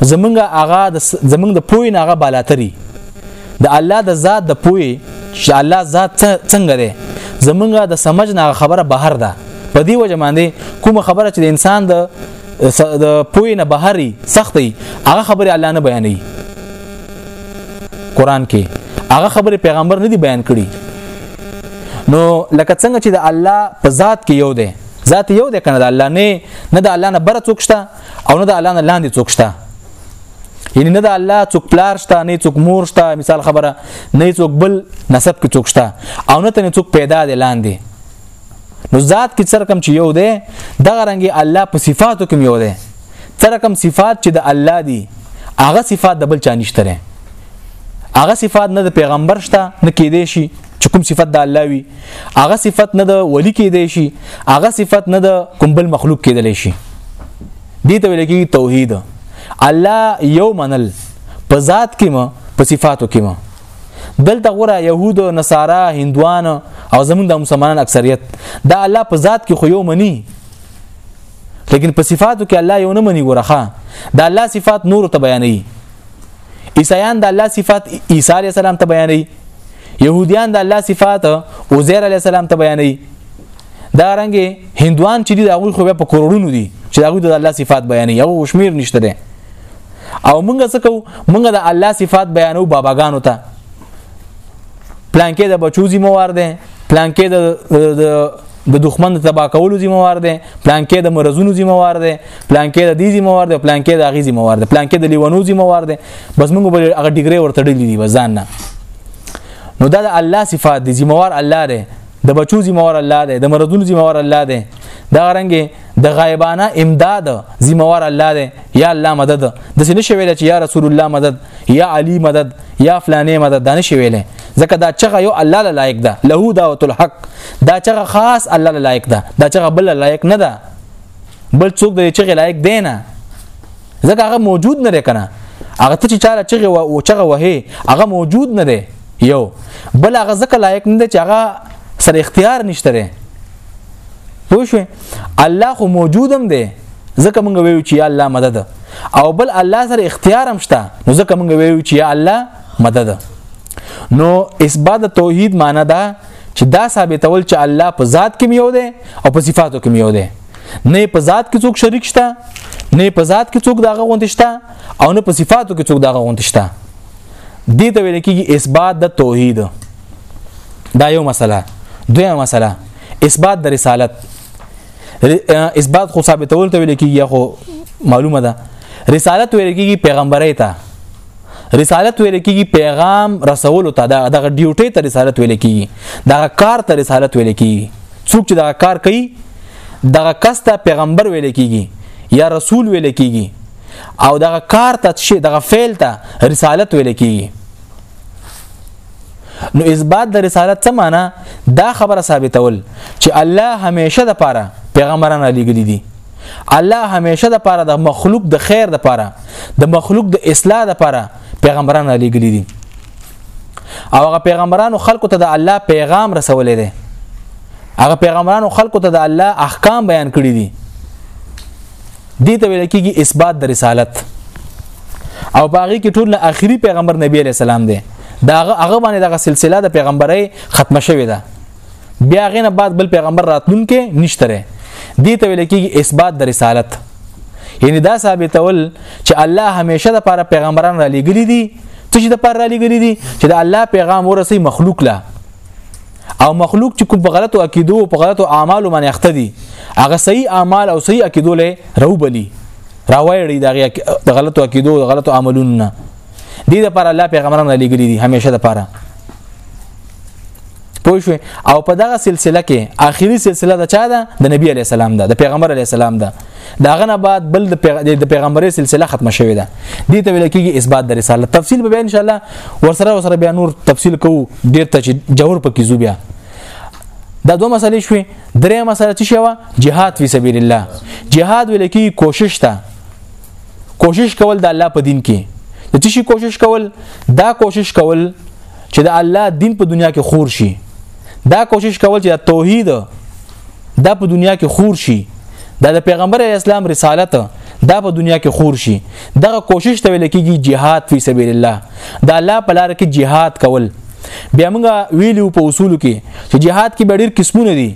زمونږه هغه زمونږ د پوی نه هغه بالاتري د الله د ذات د پوی چې الله ذات څنګه دی زمونږه د سمج نه خبره بهر ده په دی وجه باندې کوم خبره چې د انسان د د پوی نه بهري سختي هغه خبره الله نه بیانوي قران کې هغه خبره پیغمبر نه دی بیان کړی نو لکه څنګه چې د الله په ذات کې یو دی ذات یو دی کنه د الله نه نه د الله نه بره څوک شته او نه د الله نه لاندې څوک شته یعنی نه د الله څوک پلار شته نه څوک مور شته مثال خبره نه څوک بل نسب کې څوک شته او نه ته څوک پیدا دی لاندې نو ذات کې څرکم چې یو دی دغه رنګي الله په صفاتو کې یو دی څرکم صفات چې د الله دی هغه صفات د بل چا نشته هغه صفات نه د پیغمبر شته نه کېدې شي چې کوم صفت د الله وي هغه صفت نه د ولی کېدې شي هغه صفت نه د کوم بل مخلوق کېدلی شي دې ته ویل کېږي توحید الله یو منل په ذات کې ما په صفاتو کې ما دلته غره يهود او نصارا هندوان او زمونږ د مسلمانان اکثریت دا الله په ذات کې خو یو مني لیکن په صفاتو کې الله یو نه مني ورخه دا الله صفات نور ته بیانوي عیسایان د الله صفات عیسی علی السلام ته بیانوي يهوديان د الله صفات عزير عليه السلام ته بیانوي دا رنګ هندوان چې دي دا غوي خو په کروڑونو دي چې دا غوي د الله صفات بیانوي او شمیر نشته ده او مونږ څه کوو مونږ د الله صفات بیانو باباګانو ته پلانکې د بچو ذمہوار دي پلانکې د د دښمن د تبا کولو ذمہوار دي پلانکې د مرزونو ذمہوار دي پلانکې د دې ذمہوار دي پلانکې د اغي ذمہوار دي پلانکې د لیوانو ذمہوار دي بس موږ به هغه ډیګري ورته ډلې دي وزان نه نو دا د الله صفات دي ذمہوار الله دی د بچو ذمہوار الله دی د مرزونو ذمہوار الله دی دا رنګه د غایبانه امداد ذمہوار الله دی یا الله مدد د څه نشي ویل چې یا رسول الله مدد یا علی مدد یا فلانه مدد دا نشي ویل ځکه دا چغه یو الله له لایق ده له دعوت الحق دا چغه خاص الله له لایق ده دا چغه بل لایق نه ده بل څوک د چغه لایق دی نه ځکه هغه موجود نه کنه هغه ته چې چاله چغه او چغه وهي هغه موجود نه دی یو بل هغه ځکه لایق نه دی چې هغه سره اختیار نشته پوه شو الله خو موجودم دی ځکه مونږ ویو چې یا الله مدد او بل الله سره اختیار هم شته نو ځکه مونږ ویو چې یا الله مدد نو اثبات توحید معنی دا چې دا ثابتول چې الله په ذات کې یو دی او په صفاتو کې یو دی نه په ذات کې څوک شریک شته نه په ذات کې څوک داغه غونډه شته او نه په صفاتو کې څوک داغه غونډه شته دې ته ویل کېږي اثبات د توحید دا یو مسله دویمه مسله اثبات د رسالت اثبات خو ثابتول ته ویل کیږي خو معلومه ده رسالت ویل کیږي پیغمبري ته رسالت ویل کیږي پیغام رسول ته دا دغه ډیوټي ته رسالت ویل کیږي دغه کار ته رسالت ویل کیږي څوک چې دغه کار کوي دغه کس ته پیغمبر ویل کیږي یا رسول ویل کیږي او دغه کار ته شي دغه فعل ته رسالت ویل کیږي نو اثبات د رسالت څه معنی دا خبره ثابتول چې الله همیشه د پاره پیغمبران علی ګلی دي الله همیشه د پاره د مخلوق د خیر د پاره د مخلوق د اصلاح د پاره پیغمبران علی ګلی دي او هغه پیغمبرانو خلکو ته د الله پیغام رسولې دي هغه پیغمبرانو خلکو ته د الله احکام بیان کړی دي دي ته ویل کېږي اثبات د رسالت او باغی کې ټول اخیری پیغمبر نبی علی السلام دی دا هغه باندې دغه سلسله د پیغمبري ختمه شوې ده بیا غینه بعد بل پیغمبر راتلونکي نشته دی ته ویل کېږي اثبات د رسالت یعنی دا ثابتول چې الله همیشه د پاره پیغمبران را لېګلي دي څه چې د پاره را لېګلي دي چې د الله پیغام ورسي مخلوق لا او مخلوق چې کوم په غلطو عقیدو او په غلطو اعمالو باندې اخته دي هغه صحیح اعمال او صحیح عقیدو له روبلی راوړي د غلطو عقیدو او غلطو عملونو نه دې لپاره الله پیغمبران علی ګری دي همیشه لپاره پوه شو او په دغه سلسله کې آخري سلسله د چا ده د نبی علی السلام ده د پیغمبر علی السلام ده داغه نه بعد بل د پیغمبري سلسله ختمه شوې ده دي ته ویل کېږي اثبات د رسالت تفصیل به ان شاء الله ورسره ورسره بیا نور تفصیل کوو ډیر ته چې جوهر پکې زو بیا دا دوه مسلې شوې درې مسله چې شوه جهاد فی سبیل الله جهاد ویل کېږي کوشش ته کوشش کول د الله په دین کې د څه شي کوشش کول دا کوشش کول چې د الله دین په دنیا کې خور شي دا کوشش کول چې د توحید دا په دنیا کې خور شي دا د پیغمبر اسلام رسالت دا په دنیا کې خور شي دغه کوشش ته ویل کېږي جهاد فی سبیل الله دا الله په لار کې جهاد کول بیا موږ ویلو په اصول کې چې جهاد کې ډېر قسمونه دي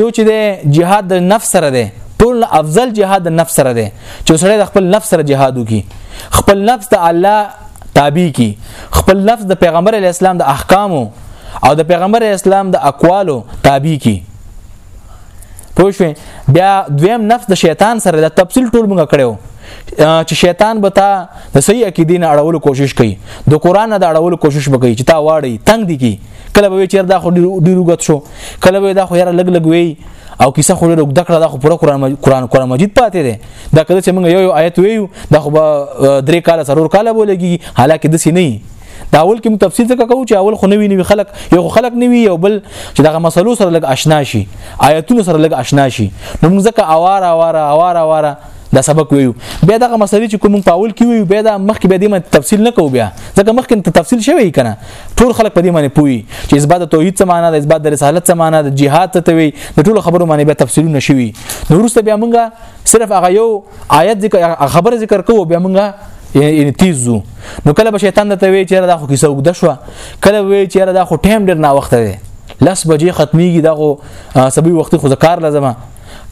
یو چې د جهاد د نفس سره دی ټول افضل جهاد د نفس سره دی چې سره د خپل نفس سره جهاد وکي خپل نفس د الله تابع کی خپل لفظ د پیغمبر علی اسلام د احکامو او د پیغمبر اسلام د اقوالو تابع کی پوه شو بیا دویم نفس د شیطان سره د تفصیل ټول موږ کړو چې شیطان به تا د صحیح عقیدې نه اړولو کوشش کوي د قران نه د اړولو کوشش وکړي چې تا واړی تنگ دي کی کله به چیر دا خو ډیرو غت شو کله وې دا خو یاره لګ لګ وی او کیسه خو لږ دکړه دا خو پوره قران قران قران مجید پاتې دی دا کله چې موږ یو یو آیت ویو دا خو درې کاله سرور کاله بولېږي حالکه د سینې دا اول کې تفصیل څه کوو چې اول خو نوی نوی خلق یو خلق نوی یو بل چې دغه مسلو سره لګ آشنا شي آیتونو سره لګ آشنا شي نو موږ ځکه اواره اواره اواره اواره دا سبق ویو بیا دغه مسلې چې کوم په اول کې ویو بیا دا مخکې به دې من تفصیل نه کو بیا ځکه مخکې ته تفصیل شوی کنه ټول خلک په دې باندې پوي چې اثبات توحید څه معنا ده اثبات رسالت څه معنا ده جهاد څه ته وي د ټول خبرو باندې بیا تفصیلونه شوي نو وروسته بیا مونږه صرف هغه یو آیت ذکر خبر ذکر کوو بیا مونږه یعنی تیزو نو کله به شیطان د توی چیرې دا خو کیسه وګد شو کله وی چیرې دا خو ټیم ډیر نا وخت دی لس بجې ختميږي دا خو سبي وخت خو ذکر لازمه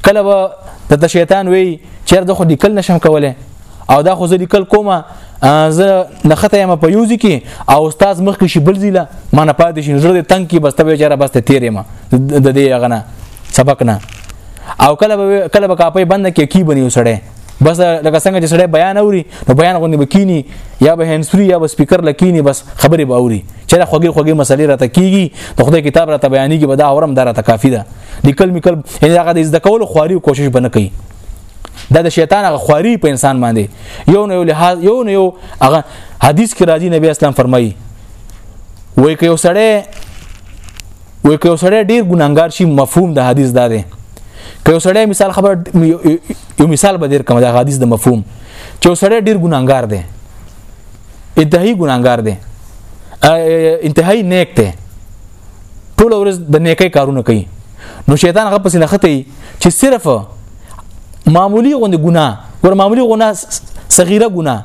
کله به د شیطان وی چیر د خو لیکل نشم کوله او دا خو زه لیکل کوم زه نخته یم په یوزي کې او استاد مخ کې شي بل زیله ما نه پاتې شي زړه تنګ کې بس ته بیچاره بس ته تیرې ما د دې غنه سبق نه او کله کله به کاپې بند کې کی بنی وسړې بس لکه څنګه چې سړی بیان اوري نو بیان غوندي بکینی یا به هنسری یا به سپیکر لکینی بس خبرې به اوري چې دا خوږی خوږی مسلې راته کیږي د خدای کتاب راته بیانېږي به دا اورم دا راته کافی ده لیکل میکل یعنی هغه د زده کولو خواري کوشش بنه کوي دا د شیطان هغه خواري په انسان باندې یو نه یو لحاظ یو نه یو هغه حدیث کې راځي نبی اسلام فرمایي وای که یو سړی وې که سړی ډیر ګناګار شي مفهوم د حدیث دا دی که سړی مثال خبر یو مثال به ډیر کوم د حدیث د مفهوم چې سړی ډیر ګناګار دی انتهایی ګناګار دی انتهایی نیک دی ټول ورځ د نیکۍ کارونه کوي نو شیطان هغه پسې نخته چې صرف معمولی غوند ګناه ور معمولی ګناه صغیره ګناه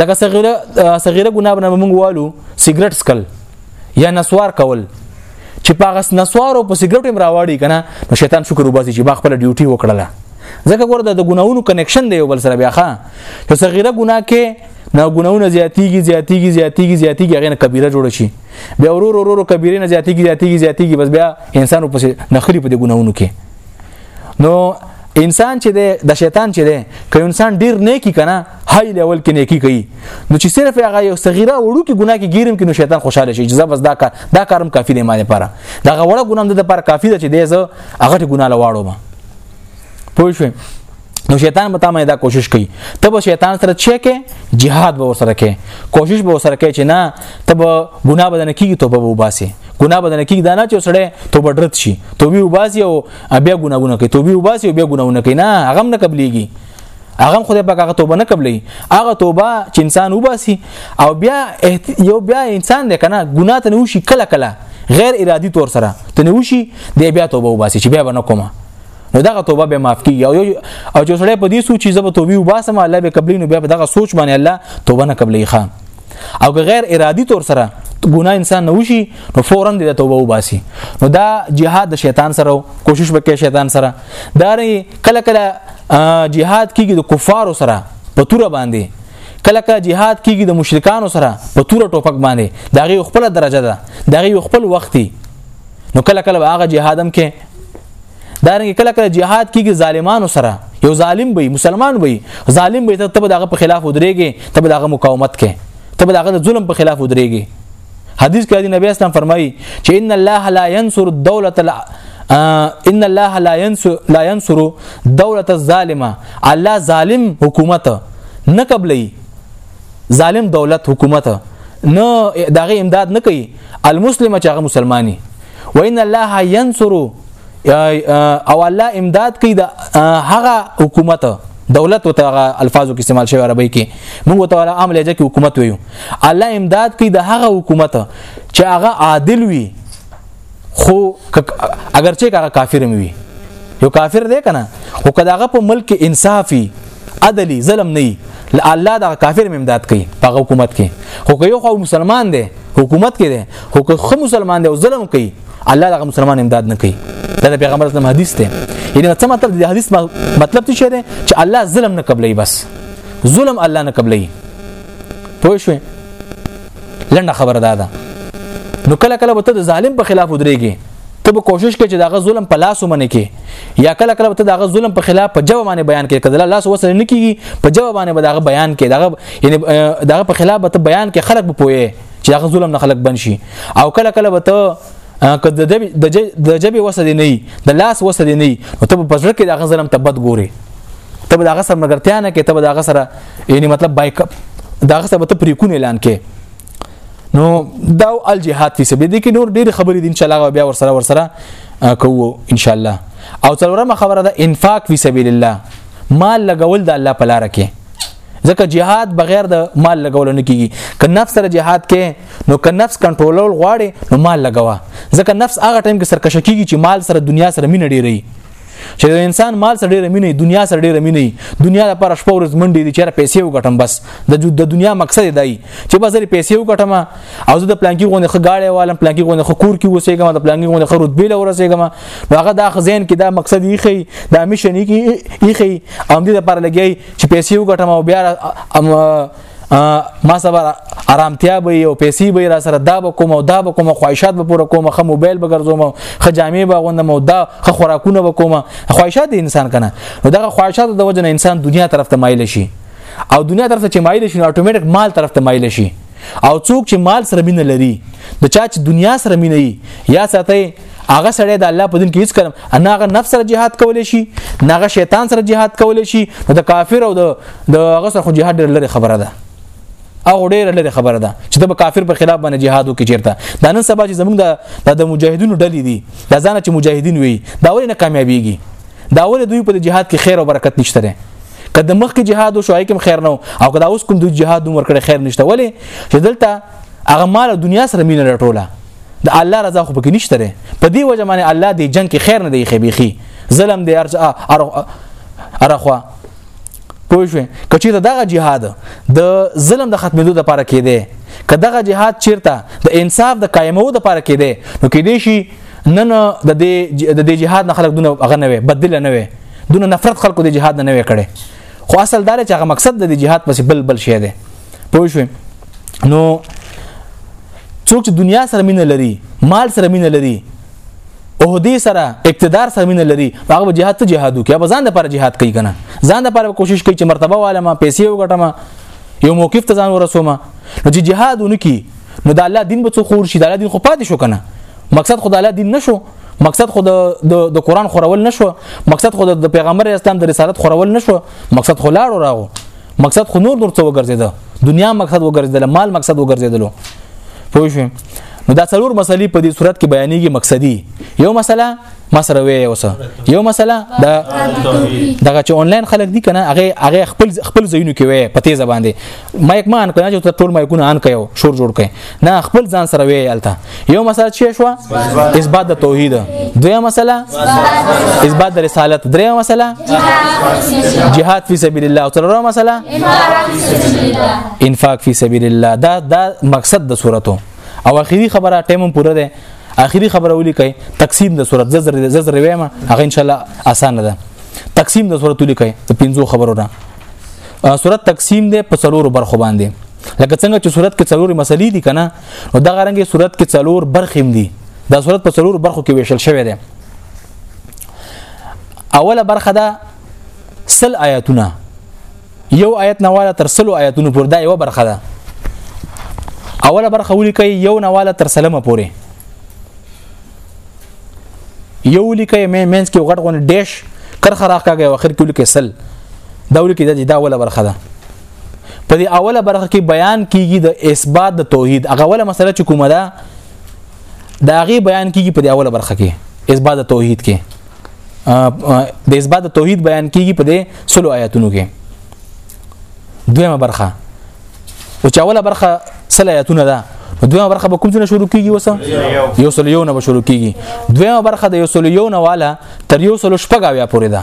لکه صغیره صغیره ګناه باندې موږ والو سیګریټ سکل یا نسوار کول چې پاغه نسوارو په سیګریټ هم راوړي کنه نو شیطان شکر وباسي چې ما خپل ډیوټي وکړله ځکه ګوره د ګناونو کنیکشن دی یو بل سره بیا ښه چې صغیره ګناه کې نو ګناونه زیاتیږي زیاتیږي زیاتیږي زیاتیږي هغه نه کبیره جوړ شي بیا ورور ورور کبیره نه زیاتیږي زیاتیږي زیاتیږي بس بیا انسان په نخري په دې ګناونو کې نو انسان چې دی د شیطان چې دی که انسان ډیر نیکی کنه هاي لیول کې نیکی کوي نو چې صرف هغه یو صغیره وړو کې ګناه کې ګیرم کې نو شیطان خوشاله شي جزا بس دا کار دا کارم کافی دی ما لپاره دا غوړه ګنام د لپاره کافی ده چې دی زه هغه ګناه لواړو ما پوه شئ نو شیطان به تامه دا کوشش کوي ته به شیطان سره چې کې jihad به وسره کې کوشش به وسره کې چې نه ته به ګناه بدن کیږي ته به وباسي ګناه بدن کیږي دا نه چې سړی ته به درت شي ته به وباسي او بیا ګناونه کوي ته به وباسي او بیا ګناونه کوي نه هغه نه قبليږي هغه خدای پاک هغه توبه نه قبلې هغه توبه چې انسان وباسي او بیا یو بیا انسان دی کنه ګناه ته نه وشي کله کله غیر ارادي تور سره ته نه وشي دی بیا توبه وباسي چې بیا به نه کومه نو دغه توبه به معاف کیږي او او چې سړی په دې سوچ چې زبر توبه وباسم الله به قبلینو بیا په دغه سوچ باندې الله توبه نه قبلې ښه او که غیر ارادي تور سره ګناه انسان نه وشي نو فورا د توبه وباسي نو دا جهاد د شیطان سره کوشش وکړي شیطان سره دا کله کله جهاد کیږي د کفارو سره په تور باندې کله کله جهاد کیږي د مشرکانو سره په تور ټوپک باندې دا غي خپل درجه ده دا غي خپل وخت نو کله کله هغه جهادم کې دا رنګ کله کله جهاد کیږي ظالمانو سره یو ظالم وي مسلمان وي ظالم وي ته تب دغه په خلاف ودرېږي تب دغه مقاومت کوي تب دغه د ظلم په خلاف ودرېږي حدیث کې دی نبی اسلام فرمایي چې ان الله لا ينصر الدوله الع... ان الله لا ينصر لا ينصر دوله الظالمه الله ظالم حکومت نه قبلې ظالم دولت حکومت نه دغه امداد نه کوي المسلم چې هغه مسلمانی وان الله ينصر او الله امداد کوي د هغه حکومت دولت او تغه الفاظو کې استعمال شوی عربی کې موږ ته ولا عمل اجازه کې حکومت ویو الله امداد کوي د هغه حکومت چې هغه عادل وي خو اگرچه هغه کافر وي یو کافر دی کنه خو کداغه په ملک انصافي عدلی ظلم نه الله دا کافر امداد کوي په حکومت کې خو که یو خو مسلمان دی حکومت کې دی خو که خو مسلمان دی او ظلم کوي الله دا مسلمان امداد نه کوي دا د پیغمبر اسلام حدیث دی یعنی څه مطلب دی حدیث مطلب څه دی چې الله ظلم نه قبلې بس ظلم الله نه قبلې پوه شو لنډه خبره ده نو کله کله به ته د ظالم په خلاف ودرېږي ته به کوشش کوي چې داغه ظلم په لاس ومنې کې یا کله کله ته داغه ظلم په خلاف په جواب باندې بیان کې کله لاس وسره نه کیږي په جواب باندې به داغه بیان کې داغه یعنی داغه په خلاف به ته بیان کې خلک به پوي چې داغه ظلم نه خلک بنشي او کله کله به ته که د جبې وسره نه د لاس وسره نه نو ته په ځړ کې داغه ظلم ته بد ګوري ته داغه سره مګرتیا نه کې ته داغه سره یعنی مطلب بایک داغه سره ته پریکون اعلان کې نو دا الجهاد فی سبیل دي کې نور ډېر خبرې دي ان شاء الله بیا ور سره ور سره کوو ان شاء الله او څلورمه خبره ده انفاق فی سبیل الله مال لګول د الله په لار کې ځکه جهاد بغیر د مال لګول نه کیږي که نفس سره جهاد کې نو که نفس کنټرولول غواړي نو مال لګوا ځکه نفس هغه ټایم کې سرکشه کیږي چې مال سره دنیا سره مینه ډیری چې د انسان مال سره ډېر مینه دنیا سره ډېر مینه دنیا لپاره شپه ورځ منډې دي چې پیسې وګټم بس د دنیا مقصد دی چې بس لري پیسې وګټم او زه د پلانکی غونې خګاړې والم پلانکی غونې خکور کې وسېګم د پلانکی غونې خرود بیل ورسېګم هغه دا خزین کې دا مقصد یې خي دا میشن یې خي ام دې لپاره لګي چې پیسې وګټم او بیا ما صبر آرامتیا به یو پیسې به را سره دا به کوم او دا به کوم خواهشات به پوره کوم خه موبایل به ګرځوم خه جامې به غوندم او دا خه خوراکونه به کوم خواهشات انسان کنه نو دغه خواهشات د وجه انسان دنیا طرف ته مایل شي او دنیا طرف ته چې مایل شي اتوماتیک مال طرف ته مایل شي او څوک چې مال سره مینه لري د چا چې دنیا سره مینه یا ساتي هغه سړی د الله په دین کې هیڅ کلم اناغه نفس سره jihad کول شي ناغه شیطان سره jihad کول شي د کافر او د هغه سره خو jihad ډېر لري خبره ده او ډېر لري خبره ده چې د کافر په خلاف باندې jihad وکړي چیرته دا نن سبا چې زمونږ د د مجاهدینو ډلې دي دا ځان چې مجاهدین وي دا ولې نه کامیابیږي دا ولې دوی په jihad کې خیر او برکت نشته کله مخکې جهاد وشو هیڅ خیر نه او کله اوس کوم د جهاد عمر کړي خیر نشته ولی چې دلته هغه مال او دنیا سره مینه لټوله د الله رضا خو پکې نشته لري په دې وجه باندې الله دې جنگ کې خیر نه دی خېبيخي ظلم دې ارجا ارخوا پوه شو کچې دغه جهاد د ظلم د ختمېدو لپاره کې دی که دغه جهاد چیرته د انصاف د قائمو لپاره کې دی نو کې دی شي نن د دې د دې جهاد نه خلک دونه غنه وي بدل نه وي دونه نفرت خلکو د جهاد نه وي کړي خو اصل دا چې هغه مقصد د جهاد پس بل بل شي دی پوه شو نو څوک چې دنیا سره مینه لري مال سره مینه لري عہدی سره اقتدار سره مين لري هغه جهاد ته جهاد وکي به ځان د پر جهاد کوي کنه ځان د پر کوشش کوي چې مرتبه والما پیسې وګټم یو موقف ته ځان ورسوم نو چې جهاد ونکي نو د الله دین به څو خور شي د الله دین خو پاتې شو کنه مقصد خدای الله دین نشو مقصد خو د قرآن خورول نشو مقصد خو د پیغمبر اسلام د رسالت خورول نشو مقصد خو لاړو راغو مقصد خو نور نور څه وګرځیدل دنیا مقصد وګرځیدل مال مقصد وګرځیدل پوه شو نو دا څلور مسلې په دې صورت کې بیانېږي مقصدی یو مسله ما سره وی اوسه یو مسله د دغه چې آنلاین خلک دي کنه هغه هغه خپل خپل زینو کې وی په تیزه باندې مایک مان کنه چې ټول مایکونه ان کيو شور جوړ کړي نه خپل ځان سره وی الته یو مسله چې شو اثبات د توحید دویمه مسله اثبات د رسالت دریمه مسله جهاد فی سبیل الله او څلورمه مسله انفاق فی سبیل الله دا دا مقصد د سورته او اخیری خبره ټیم پوره ده اخیری خبره ولي کوي تقسیم د سورته ززر ززر ویمه هغه ان شاء الله اسانه ده تقسیم د سورته ولي کوي د پنځو خبرو نه سورته تقسیم ده په څلورو برخو باندې لکه څنګه چې صورت کې څلوري مسلې دي کنه نو دا غرنګي صورت کې څلور برخې دي دا صورت په څلور برخو کې ویشل شوی دی اوله برخه ده سل آیاتونه یو آیت نواله تر سلو آیاتونو پورې دا یو برخه ده اوله برخه ولیکي یو نواله تر سلمه پورې یو لیکي مې مینس کې غټ غون ډیش کرخه راخکاږي او اخر کې لیکي سل دا ولیکي دا دا ولا برخه ده په دې اوله برخه کې بیان کیږي د اثبات د توحید هغه اوله مسله چې کومه ده دا غي بیان کیږي په دې اوله برخه کې اثبات د توحید کې د اثبات د توحید بیان کیږي په دې سلو آیاتونو کې دویمه برخه او چې اوله برخه سل آیاتونه ده دویمه برخه به کوم څه شروع کیږي وسه یو سل یو نه شروع کیږي دویمه برخه د یو سل یو نه والا تر یو سل شپږ بیا پورې ده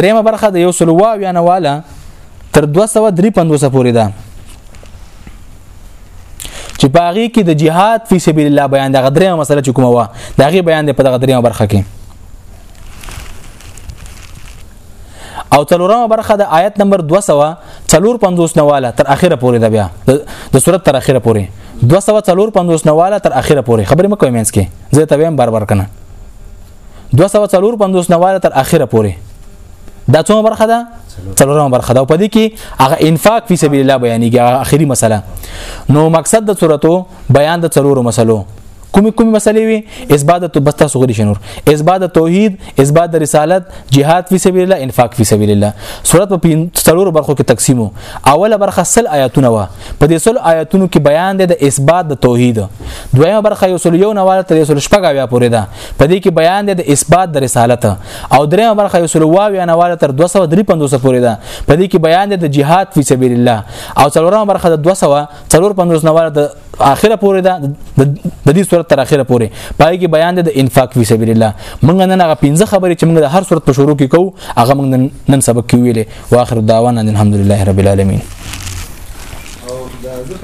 دریمه برخه د یو سلو واو یا نواله تر 253 پورې ده چې پاغي کې د جهاد فی سبیل الله بیان دغه دریمه مسله چې کومه وا دغه بیان دی په دغه دریمه برخه کې او تلورمه برخه د آیت نمبر 200 څلور 50 نواله تر اخره پورې ده بیا د صورت تر اخره پورې 200 څلور 50 نواله تر اخره پورې خبرې مکوې مینس کې زه ته ویم بار بار کنه 254 نواله تر اخره پورې دا څومره برخه ده څلورمه برخه ده په دې کې هغه انفاق فی سبیل الله بیانېږي اخري مسله نو مقصد د صورتو بیان د څلورو مسلو کومې کومې مسلې وي اثبات تو بس تاسو غوړي شنور اثبات توحید اثبات رسالت جهاد فی سبیل الله انفاق فی سبیل الله صورت په څلورو برخو کې تقسیمو اوله برخه سل آیاتونه وا په دې سل آیاتونو کې بیان دی د اثبات د توحید دویمه برخه یو سل یو نواله تر یو سل شپږ بیا پورې ده په دې کې بیان دی د اثبات د رسالت او درېمه برخه یو سل واو یا نواله تر 253 پورې ده په دې کې بیان دی د جهاد فی سبیل الله او څلورمه برخه د 245 نواله د اخره پورې ده د دې صورت تر اخره پورې پای کې بیان دی د انفاق فی سبیل الله موږ نن هغه پنځه خبرې چې موږ د هر صورت په شروع کې کوو هغه موږ نن سبق کې ویلې واخر دعوانا الحمدلله رب العالمین